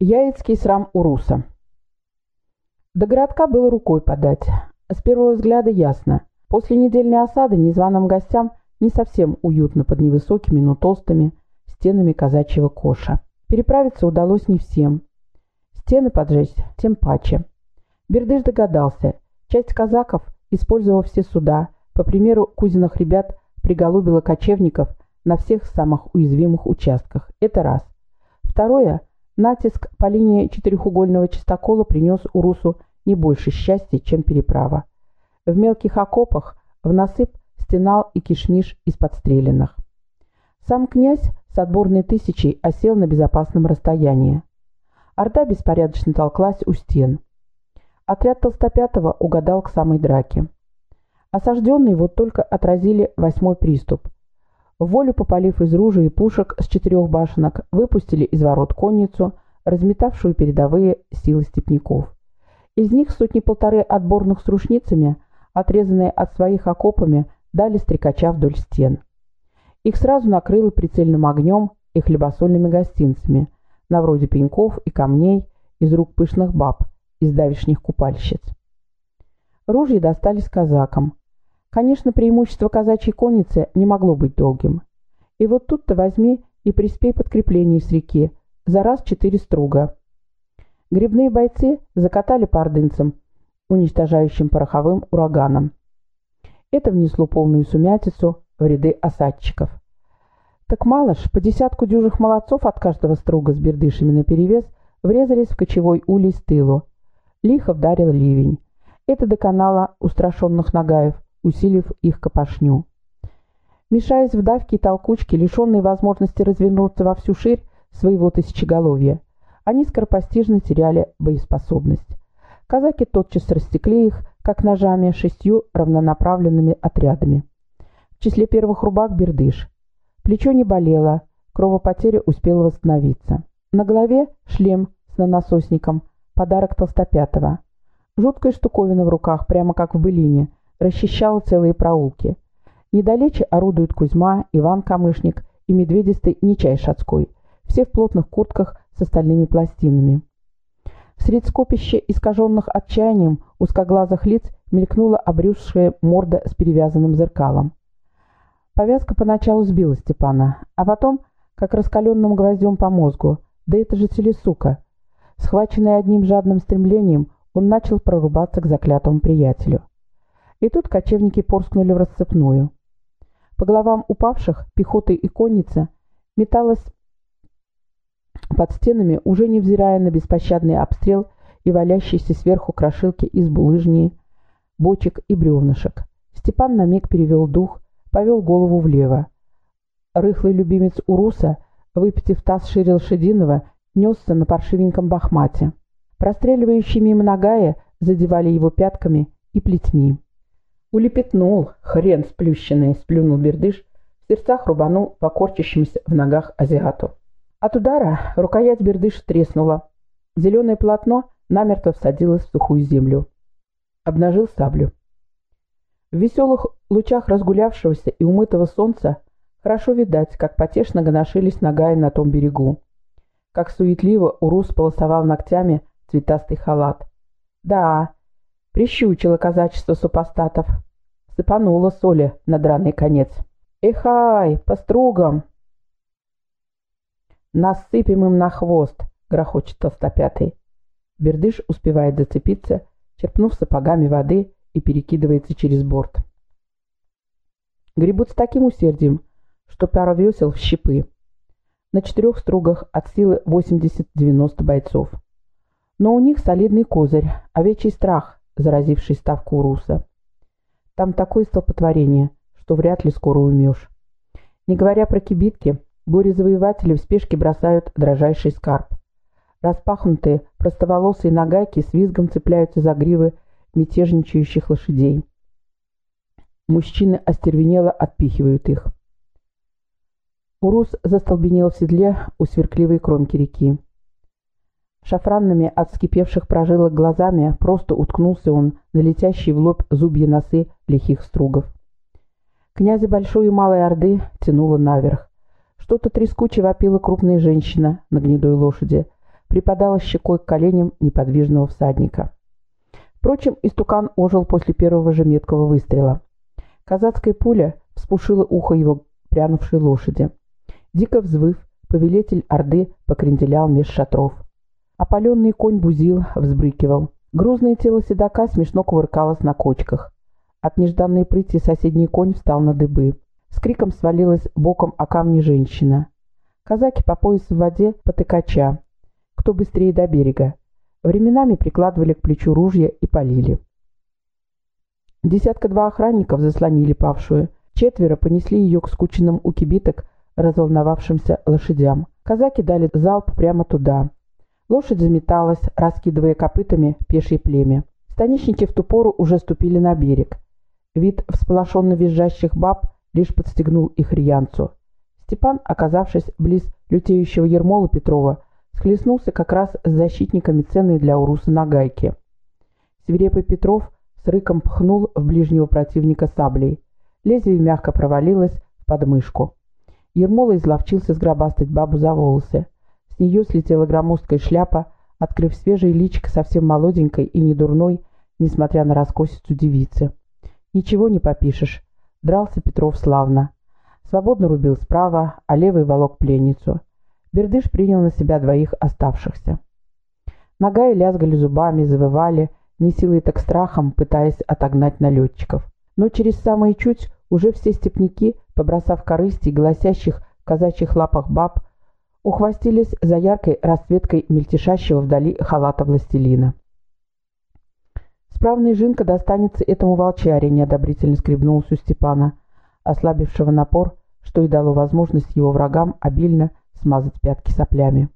Яицкий срам Уруса. До городка было рукой подать. С первого взгляда ясно. После недельной осады незваным гостям не совсем уютно под невысокими, но толстыми стенами казачьего коша. Переправиться удалось не всем. Стены поджечь тем паче. Бердыш догадался. Часть казаков, использовав все суда, по примеру кузиных ребят, приголубила кочевников на всех самых уязвимых участках. Это раз. Второе. Натиск по линии четырехугольного чистокола принес Урусу не больше счастья, чем переправа. В мелких окопах в насып стенал и кишмиш из подстреленных. Сам князь с отборной тысячей осел на безопасном расстоянии. Орда беспорядочно толклась у стен. Отряд Толстопятого угадал к самой драке. Осажденные вот только отразили восьмой приступ. Волю попалив из ружей и пушек с четырех башенок, выпустили из ворот конницу, разметавшую передовые силы степняков. Из них сотни-полторы отборных с рушницами, отрезанные от своих окопами, дали стрекача вдоль стен. Их сразу накрыло прицельным огнем и хлебосольными гостинцами, на вроде пеньков и камней из рук пышных баб, из давишних купальщиц. Ружья достались казакам. Конечно, преимущество казачьей конницы не могло быть долгим. И вот тут-то возьми и приспей подкрепление с реки, за раз четыре струга. Грибные бойцы закатали по ордынцам, уничтожающим пороховым ураганом. Это внесло полную сумятицу в ряды осадчиков. Так мало ж, по десятку дюжих молодцов от каждого струга с бердышами наперевес врезались в кочевой улей с тылу. Лихо вдарил ливень. Это доконало устрашенных нагаев, усилив их копошню. Мешаясь в давке и толкучке, лишенные возможности развернуться во всю ширь своего тысячеголовья, они скоропостижно теряли боеспособность. Казаки тотчас растекли их, как ножами, шестью равнонаправленными отрядами. В числе первых рубак бердыш. Плечо не болело, кровопотеря успела восстановиться. На голове шлем с нанососником, подарок Толстопятого. Жуткая штуковина в руках, прямо как в былине, расчищала целые проулки. Недалече орудуют Кузьма, Иван Камышник и медведистый Нечай Шацкой, все в плотных куртках с остальными пластинами. Средь скопища искаженных отчаянием узкоглазых лиц мелькнула обрюзшая морда с перевязанным зеркалом. Повязка поначалу сбила Степана, а потом, как раскаленным гвоздем по мозгу, да это же телесука. Схваченный одним жадным стремлением, он начал прорубаться к заклятому приятелю. И тут кочевники порскнули в расцепную. По головам упавших пехоты и конница металась под стенами, уже невзирая на беспощадный обстрел и валящиеся сверху крошилки из булыжни, бочек и бревнышек. Степан на миг перевел дух, повел голову влево. Рыхлый любимец Уруса, выпитив таз шире лошадиного, несся на паршивеньком бахмате. Простреливающие мимо нагая задевали его пятками и плетьми. Улепетнул, хрен сплющенный, сплюнул бердыш, в сердцах рубанул по корчащимся в ногах азиату. От удара рукоять бердыш треснула. Зеленое полотно намертво всадилось в сухую землю. Обнажил саблю. В веселых лучах разгулявшегося и умытого солнца хорошо видать, как потешно гоношились ногая на том берегу. Как суетливо Урус полосовал ногтями цветастый халат. Да, прищучило казачество супостатов. Сыпануло соли на драный конец. «Эхай, по стругам!» «Насыпем им на хвост!» — грохочет толстопятый. Бердыш успевает зацепиться, черпнув сапогами воды и перекидывается через борт. Гребут с таким усердием, что пара весел в щепы. На четырех стругах от силы 80-90 бойцов. Но у них солидный козырь, овечий страх, заразивший ставку Уруса. Там такое столпотворение, что вряд ли скоро уймешь. Не говоря про кибитки, горе-завоеватели в спешке бросают дрожайший скарб. Распахнутые, простоволосые нагайки с визгом цепляются за гривы мятежничающих лошадей. Мужчины остервенело отпихивают их. Урус застолбенел в седле у сверкливой кромки реки. Шафранными от вскипевших прожилок глазами просто уткнулся он на летящие в лоб зубья носы лихих стругов. Князя Большой и Малой Орды тянуло наверх. Что-то трескуче вопила крупная женщина на гнедой лошади. припадала щекой к коленям неподвижного всадника. Впрочем, истукан ожил после первого же меткого выстрела. Казацкая пуля вспушила ухо его прянувшей лошади. Дико взвыв, повелитель Орды покренделял меж шатров. Опаленный конь бузил, взбрыкивал. Грузное тело седока смешно кувыркалось на кочках. От нежданной прыти соседний конь встал на дыбы. С криком свалилась боком о камни женщина. Казаки по пояс в воде потыкача. Кто быстрее до берега. Временами прикладывали к плечу ружья и полили. Десятка-два охранников заслонили павшую. Четверо понесли ее к скученным у кибиток разволновавшимся лошадям. Казаки дали залп прямо туда. Лошадь заметалась, раскидывая копытами пешее племя. Станичники в ту пору уже ступили на берег. Вид всполошенно визжащих баб лишь подстегнул их рьянцу. Степан, оказавшись близ лютеющего Ермола Петрова, схлестнулся как раз с защитниками ценной для Уруса нагайки. Свирепый Петров с рыком пхнул в ближнего противника саблей. Лезвие мягко провалилось в подмышку. Ермола изловчился сгробастать бабу за волосы. С нее слетела громоздкая шляпа, открыв свежий личико совсем молоденькой и недурной, несмотря на раскосицу девицы. Ничего не попишешь. Дрался Петров славно. Свободно рубил справа, а левый волок пленницу. Бердыш принял на себя двоих оставшихся. Нога и лязгали зубами, завывали, не силой так страхом, пытаясь отогнать налетчиков. Но через самые чуть уже все степняки, побросав корысти и голосящих казачьих лапах баб, ухвостились за яркой расцветкой мельтешащего вдали халата властелина. Справный Жинка достанется этому волчаре, неодобрительно скребнулся у Степана, ослабившего напор, что и дало возможность его врагам обильно смазать пятки соплями.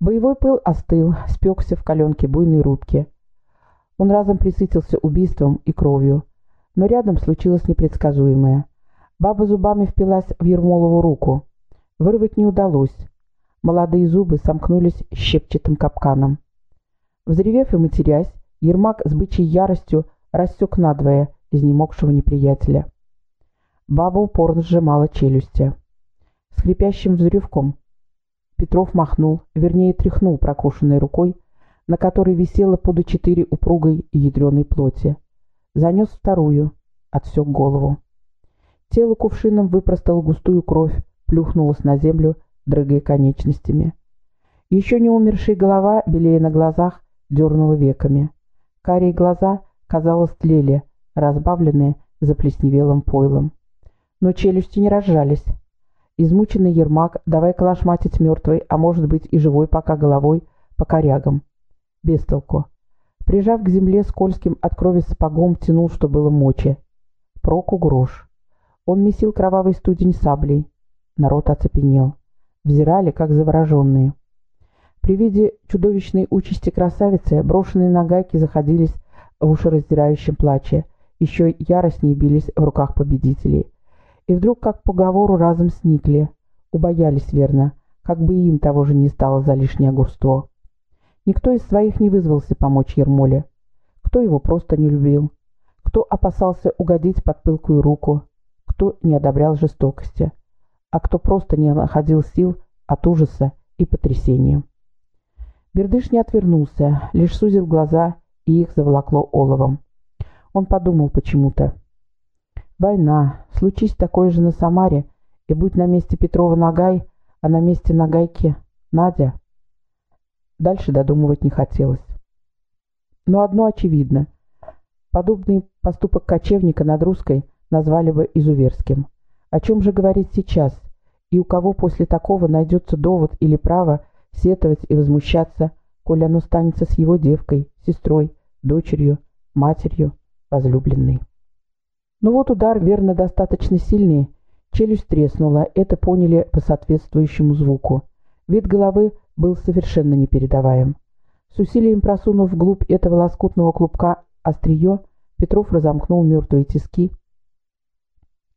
Боевой пыл остыл, спекся в каленке буйной рубки. Он разом присытился убийством и кровью, но рядом случилось непредсказуемое. Баба зубами впилась в Ермолову руку. Вырвать не удалось. Молодые зубы сомкнулись щепчатым капканом. Взревев и матерясь, Ермак с бычьей яростью рассек надвое изнемогшего неприятеля. Баба упорно сжимала челюсти. С хрипящим взрывком Петров махнул, вернее тряхнул прокушенной рукой, на которой висело пуда четыре упругой и ядреной плоти. Занес вторую, отсек голову. Тело кувшином выпростало густую кровь, плюхнулось на землю, дрыгая конечностями. Еще не умершая голова, белее на глазах, дернула веками. Карие глаза, казалось, тлели, разбавленные заплесневелым пойлом. Но челюсти не разжались. Измученный Ермак, давай калашматить мертвой, а может быть и живой пока головой, по корягам. Без толку. Прижав к земле скользким от крови сапогом, тянул, что было мочи. Проку грош. Он месил кровавый студень саблей. Народ оцепенел. Взирали, как завороженные. При виде чудовищной участи красавицы брошенные на гайки заходились в ушераздирающем плаче, еще яростнее бились в руках победителей. И вдруг, как по говору, разом сникли. Убоялись, верно, как бы им того же не стало за лишнее огурство. Никто из своих не вызвался помочь Ермоле. Кто его просто не любил. Кто опасался угодить под пылкую руку. Кто не одобрял жестокости. А кто просто не находил сил от ужаса и потрясения. Бердыш не отвернулся, лишь сузил глаза, и их заволокло оловом. Он подумал почему-то. Война. Случись такое же на Самаре, и будь на месте Петрова Нагай, а на месте Нагайки Надя. Дальше додумывать не хотелось. Но одно очевидно. Подобный поступок кочевника над русской назвали бы изуверским. О чем же говорить сейчас? И у кого после такого найдется довод или право сетовать и возмущаться, коли оно станется с его девкой, сестрой, дочерью, матерью, возлюбленной. Но вот удар, верно, достаточно сильный. Челюсть треснула, это поняли по соответствующему звуку. Вид головы был совершенно непередаваем. С усилием просунув вглубь этого лоскутного клубка острие, Петров разомкнул мертвые тиски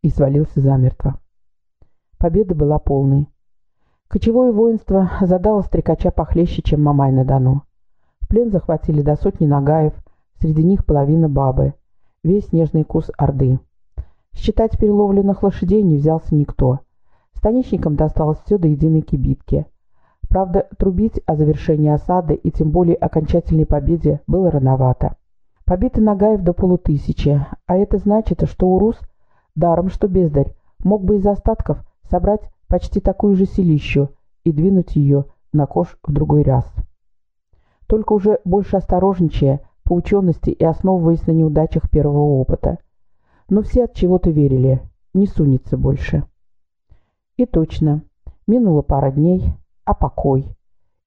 и свалился замертво. Победа была полной. Кочевое воинство задало стрекача похлеще, чем Мамай на Дону. В плен захватили до сотни нагаев, среди них половина бабы, весь нежный кус Орды. Считать переловленных лошадей не взялся никто. Станичникам досталось все до единой кибитки. Правда, трубить о завершении осады и тем более окончательной победе было рановато. Побиты Нагаев до полутысячи, а это значит, что Урус, даром что бездарь, мог бы из остатков собрать почти такую же селищу и двинуть ее на кош в другой раз. Только уже больше осторожничая, по учености и основываясь на неудачах первого опыта. Но все от чего-то верили, не сунется больше. И точно, минула пара дней, а покой.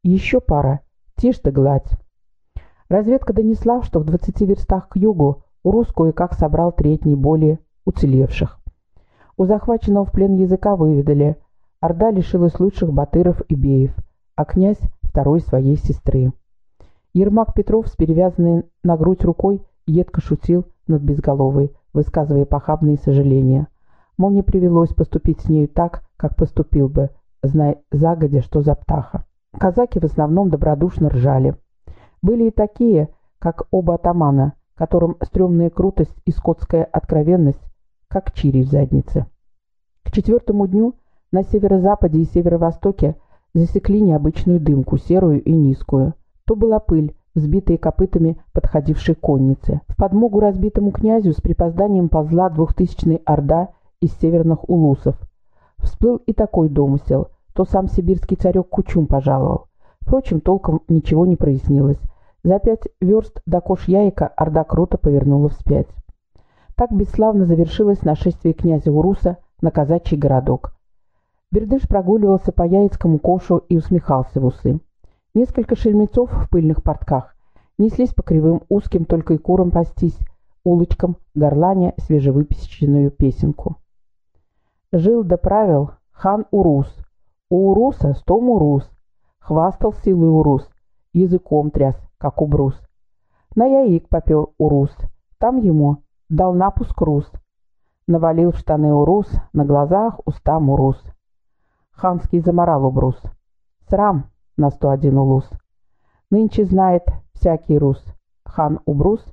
еще пара, тишь да гладь. Разведка донесла, что в двадцати верстах к югу Урус кое-как собрал треть не более уцелевших. У захваченного в плен языка выведали, Орда лишилась лучших батыров и беев, а князь — второй своей сестры. Ермак Петров с перевязанной на грудь рукой едко шутил над безголовой, высказывая похабные сожаления. Мол, не привелось поступить с нею так, как поступил бы, зная загодя, что за птаха. Казаки в основном добродушно ржали. Были и такие, как оба атамана, которым стрёмная крутость и скотская откровенность, как чири в заднице. К четвертому дню на северо-западе и северо-востоке засекли необычную дымку, серую и низкую. То была пыль, взбитая копытами подходившей конницы. В подмогу разбитому князю с припозданием ползла двухтысячная орда из северных улусов. Всплыл и такой домысел, то сам сибирский царек Кучум пожаловал. Впрочем, толком ничего не прояснилось. За пять верст до Кош-Яйка Орда круто повернула вспять. Так бесславно завершилось нашествие князя Уруса на казачий городок. Бердыш прогуливался по Яицкому кошу и усмехался в усы. Несколько шельмецов в пыльных портках неслись по кривым узким только и курам пастись, улочкам, горланя свежевыпеченную песенку. Жил да правил хан Урус, у Уруса стом Урус. Хвастал силой Урус, языком тряс, как убрус. На яик попер Урус, там ему дал напуск Рус. Навалил в штаны Урус, на глазах уста Урус. Ханский заморал Убрус. Срам на сто один улус. Нынче знает всякий рус. Хан Убрус,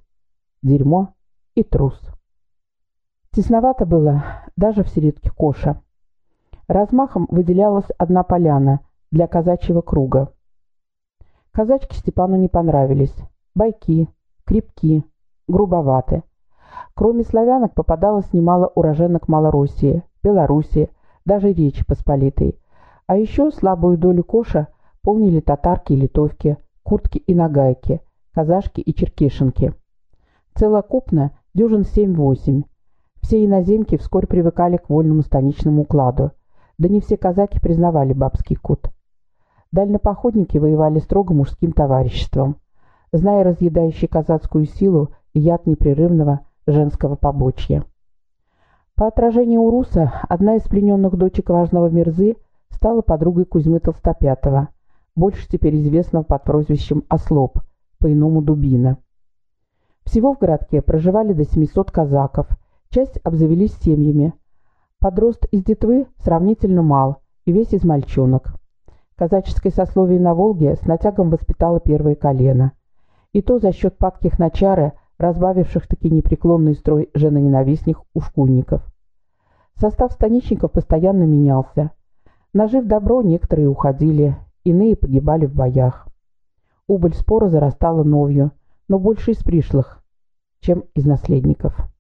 дерьмо и трус. Тесновато было даже в середке коша. Размахом выделялась одна поляна для казачьего круга. Казачки Степану не понравились. Байки, крепки, грубоваты. Кроме славянок попадалось немало уроженок Малороссии, Белоруссии, даже Речи Посполитой. А еще слабую долю коша полнили татарки и литовки, куртки и нагайки, казашки и черкешенки. Целокупно дюжин семь-восемь. Все иноземки вскоре привыкали к вольному станичному укладу. Да не все казаки признавали бабский кут. Дальнопоходники воевали строго мужским товариществом, зная разъедающий казацкую силу и яд непрерывного женского побочья. По отражению Уруса, одна из плененных дочек важного Мирзы стала подругой Кузьмы Толстопятого, больше теперь известного под прозвищем Ослоп, по-иному Дубина. Всего в городке проживали до 700 казаков, часть обзавелись семьями, Подрост из детвы сравнительно мал и весь из мальчонок. Казаческое сословие на Волге с натягом воспитало первое колено. И то за счет падких начары, разбавивших таки непреклонный строй женоненавистных ушкуйников. Состав станичников постоянно менялся. Нажив добро, некоторые уходили, иные погибали в боях. Убыль спора зарастала новью, но больше из пришлых, чем из наследников.